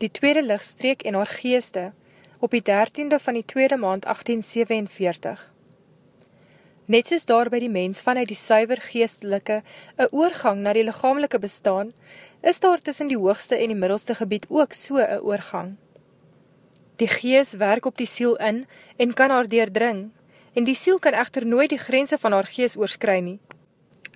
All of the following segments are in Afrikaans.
die tweede lichtstreek en haar geeste, op die dertiende van die tweede maand 1847. Net soos daar by die mens vanuit die suiver geestelike een oorgang na die lichamelike bestaan, is daar tussen die hoogste en die middelste gebied ook so een oorgang. Die gees werk op die siel in en kan haar deerdring, en die siel kan echter nooit die grense van haar gees oorskry nie.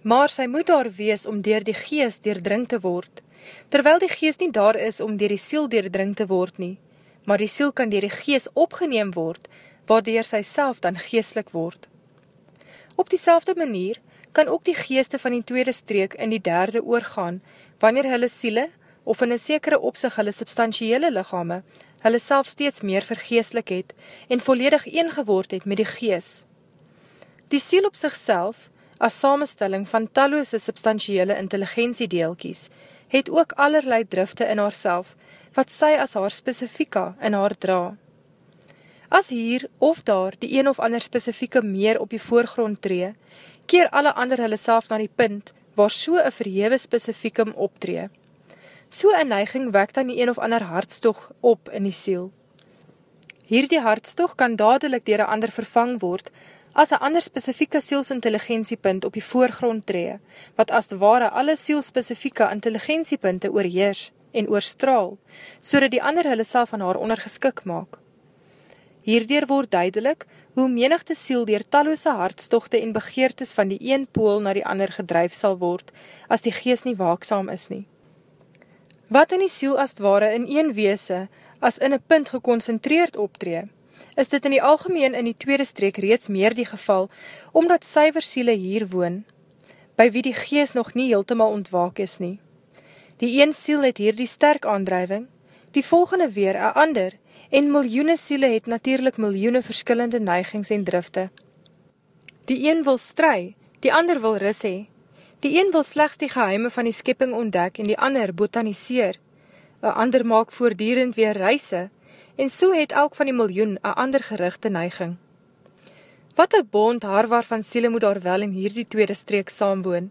Maar sy moet daar wees om dier die gees deerdring te word, terwyl die gees nie daar is om dier die siel deerdring te word nie, maar die siel kan dier die gees opgeneem word, waardoor sy self dan geestlik word. Op die manier kan ook die geeste van die tweede streek in die derde oorgaan, wanneer hulle siele, of in een sekere opzicht hulle substantiële lichame, hulle self steeds meer vergeestlik het en volledig eengeword het met die gees. Die siel op sigself, as samenstelling van talloose substantiële intelligentiedeelkies, het ook allerlei drifte in haarself, wat sy as haar specifieka in haar dra. As hier of daar die een of ander specifieke meer op die voorgrond tree, keer alle ander hulle self na die punt, waar so een verhewe specifiekum optree. So een neiging wek dan die een of ander hartstog op in die siel. Hierdie hartstog kan dadelijk dier een ander vervang word, as een ander specifieke sielsintelligentiepunt op die voorgrond tree, wat as ware alle sielspecifieke intelligentiepunte oorheers en oorstraal, so die ander hulle self aan haar ondergeskik maak. Hierdeer word duidelik hoe menigte siel dier talloose hartstochte en begeertes van die een pool na die ander gedryf sal word, as die gees nie waaksam is nie. Wat in die siel as ware in een weese, as in een punt geconcentreerd optree, is dit in die algemeen in die tweede streek reeds meer die geval, omdat syver siele hier woon, by wie die gees nog nie heeltemaal ontwaak is nie. Die een siel het hier die sterk aandrijving, die volgende weer een ander, en miljoene siele het natuurlijk miljoene verskillende neigings en drifte. Die een wil stry, die ander wil ris hee, die een wil slechts die geheime van die skipping ontdek en die ander botaniseer, een ander maak voordierend weer reise, en so het elk van die miljoen een ander gerichte neiging. Wat een bond haar waarvan siele moet daar wel in hierdie tweede streek saamwoon,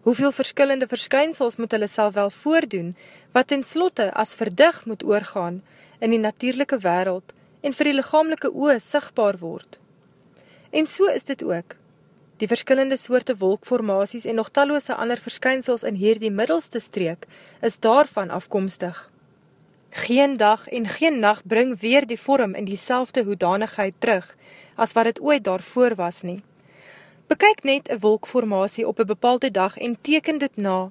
hoeveel verskillende verskynsels moet hulle self wel voordoen, wat in slotte as verdig moet oorgaan in die natuurlijke wereld en vir die lichamelike oe sigtbaar word. En so is dit ook. Die verskillende soorte wolkformaties en nog talloose ander verskynsels in hierdie middelste streek is daarvan afkomstig. Geen dag en geen nacht bring weer die vorm in die selfde hoedanigheid terug, as wat het ooit daarvoor was nie. Bekyk net een wolkformatie op een bepaalde dag en teken dit na.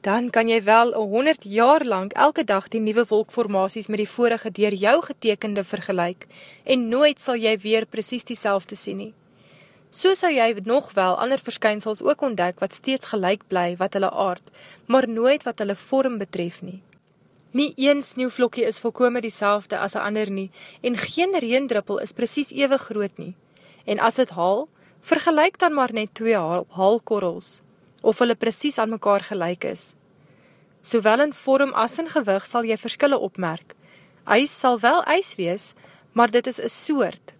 Dan kan jy wel een honderd jaar lang elke dag die nieuwe wolkformaties met die vorige dier jou getekende vergelijk en nooit sal jy weer precies die selfde sien nie. So sal jy nog wel ander verskynsels ook ontdek wat steeds gelijk bly wat hulle aard, maar nooit wat hulle vorm betref nie. Nie een sneeuwvlokkie is volkome die selfde as een ander nie, en geen reendruppel is precies ewe groot nie. En as het haal, vergelijk dan maar net twee haalkorrels, of hulle precies aan mekaar gelijk is. Sowel in vorm as in gewig sal jy verskille opmerk. Eis sal wel eis wees, maar dit is een soort.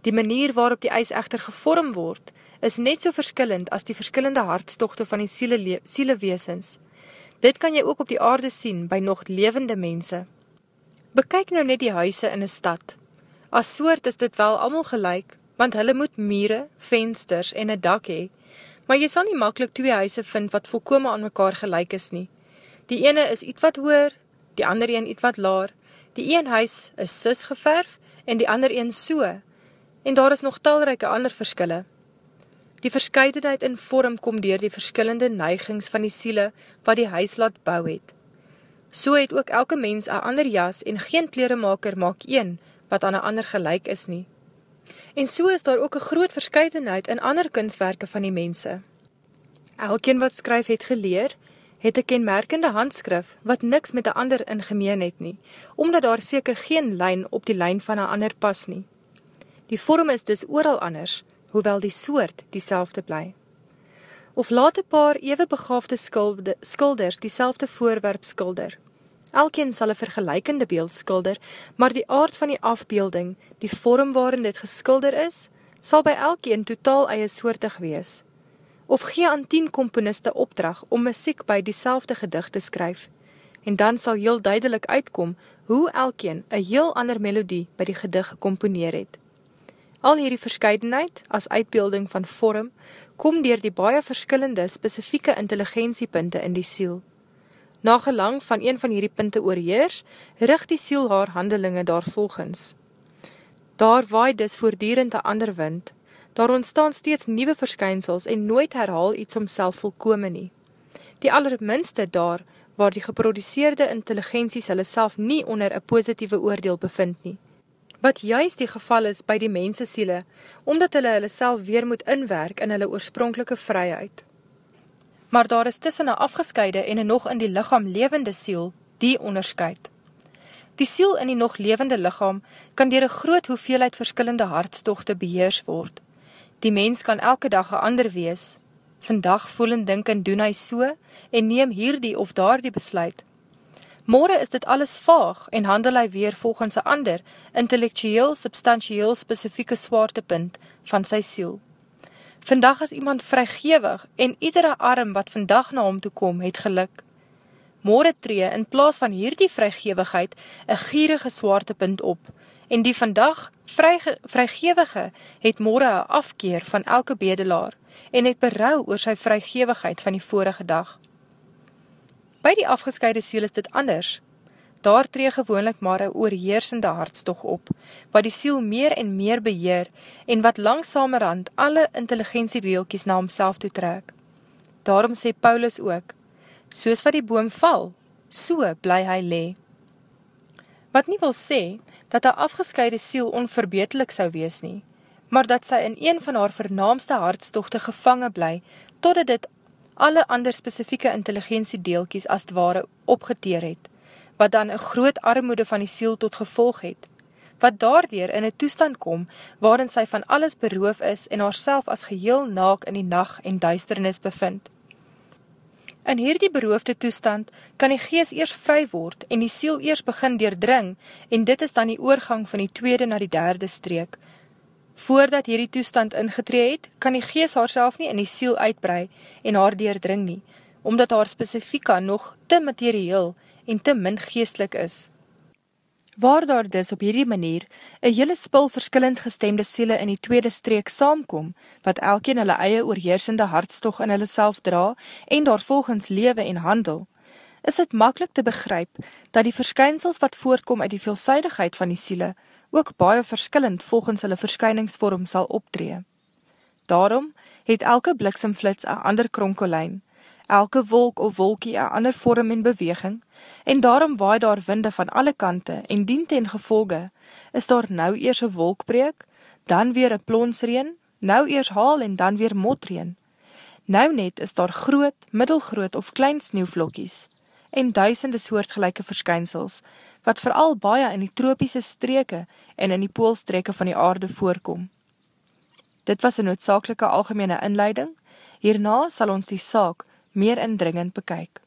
Die manier waarop die eis echter gevorm word, is net so verskillend as die verskillende hartstochte van die siele, sieleweesens. Dit kan jy ook op die aarde sien by nog levende mense. Bekyk nou net die huise in een stad. As soort is dit wel allemaal gelijk, want hulle moet mure, vensters en een dak hee, maar jy sal nie makkelijk twee huise vind wat volkome aan mekaar gelijk is nie. Die ene is iets wat hoor, die ander een iets wat laar, die een huis is sus geverf en die ander een so, en daar is nog talryke ander verskille. Die verscheidenheid in vorm kom dier die verskillende neigings van die siele wat die huis laat bou het. So het ook elke mens een ander jas en geen kleremaker maak een wat aan een ander gelijk is nie. En so is daar ook een groot verscheidenheid in ander kunstwerke van die mense. Elkeen wat skryf het geleer, het een kenmerkende handskrif wat niks met die ander in gemeen het nie, omdat daar seker geen lijn op die lijn van een ander pas nie. Die vorm is dus ooral anders, hoewel die soort die bly. Of laat een paar ewe begaafde skulde, skulders die voorwerp skulder. Elkeen sal een vergelijkende beeld skulder, maar die aard van die afbeelding, die vorm waarin dit geskulder is, sal by elkeen totaal eie soortig wees. Of gee aan 10 komponiste opdrag om muziek by die gedicht te skryf, en dan sal heel duidelik uitkom hoe elkeen een heel ander melodie by die gedig gecomponeer het. Al hierdie verscheidenheid, as uitbeelding van vorm, kom dier die baie verskillende spesifieke intelligentiepunte in die siel. Na gelang van een van hierdie punte oorheers, richt die siel haar handelinge daar volgens. Daar waai dis voordierend een ander wind, daar ontstaan steeds nieuwe verskynsels en nooit herhaal iets omself volkome nie. Die allerminste daar, waar die geproduceerde intelligenties hulle self nie onder een positieve oordeel bevind nie. Wat juist die geval is by die mensesiele, omdat hulle hulle self weer moet inwerk in hulle oorspronkelike vryheid. Maar daar is tussen een afgeskeide en een nog in die lichaam levende siel, die onderscheid. Die siel in die nog levende lichaam kan dier een groot hoeveelheid verskillende hartstochte beheers word. Die mens kan elke dag een ander wees, Vandag voel en dink en doen hy so en neem hierdie of daar die besluit. Morgen is dit alles vaag en handel hy weer volgens een ander, intellectueel, substantieel, specifieke swaartepunt van sy siel. Vandag is iemand vrygewig en iedere arm wat vandag na hom toe kom, het geluk. Morgen tree in plaas van hierdie vrygewigheid een gierige swaartepunt op en die vandag vrygewige het morgen een afkeer van elke bedelaar en het berou oor sy vrygewigheid van die vorige dag. By die afgeskeide siel is dit anders. Daar tree gewoonlik maar een oorheersende hartstog op, wat die siel meer en meer beheer en wat langsamerhand alle intelligentiedeelkies na homself toe trek. Daarom sê Paulus ook, soos wat die boom val, so bly hy le. Wat nie wil sê, dat een afgeskeide siel onverbetelik sou wees nie, maar dat sy in een van haar vernaamste hartstochte gevangen bly, totdat dit alle ander spesifieke intelligentiedeelkies as het ware opgeteer het, wat dan een groot armoede van die siel tot gevolg het, wat daardoor in een toestand kom, waarin sy van alles beroof is en haar as geheel naak in die nacht en duisternis bevind. In hierdie beroofde toestand kan die gees eers vry word en die siel eers begin deurdring en dit is dan die oorgang van die tweede na die derde streek, Voordat hierdie toestand ingetree het, kan die gees haar nie in die siel uitbrei en haar deurdring nie, omdat haar specifieka nog te materieel en te min geestelik is. Waar daar dus op hierdie manier een hele spul verskillend gestemde siele in die tweede streek saamkom, wat elkeen hulle eie oorheersende hartstog in hulle self dra en daar volgens lewe en handel, is het makkelijk te begryp dat die verskynsels wat voortkom uit die veelzijdigheid van die siele ook baie verskillend volgens hulle verskyningsvorm sal optree. Daarom het elke bliksemflits een ander kronkelijn, elke wolk of wolkie een ander vorm en beweging, en daarom waai daar winde van alle kante, en dien ten gevolge, is daar nou eers een wolkbreek, dan weer een plonsreen, nou eers haal en dan weer motreen. Nou net is daar groot, middelgroot of klein sneeuwvlokkies, en duisende soortgelijke verskynsels, wat vooral baie in die tropiese streke en in die poolstreke van die aarde voorkom. Dit was een noodzakelike algemene inleiding, hierna sal ons die saak meer indringend bekyk.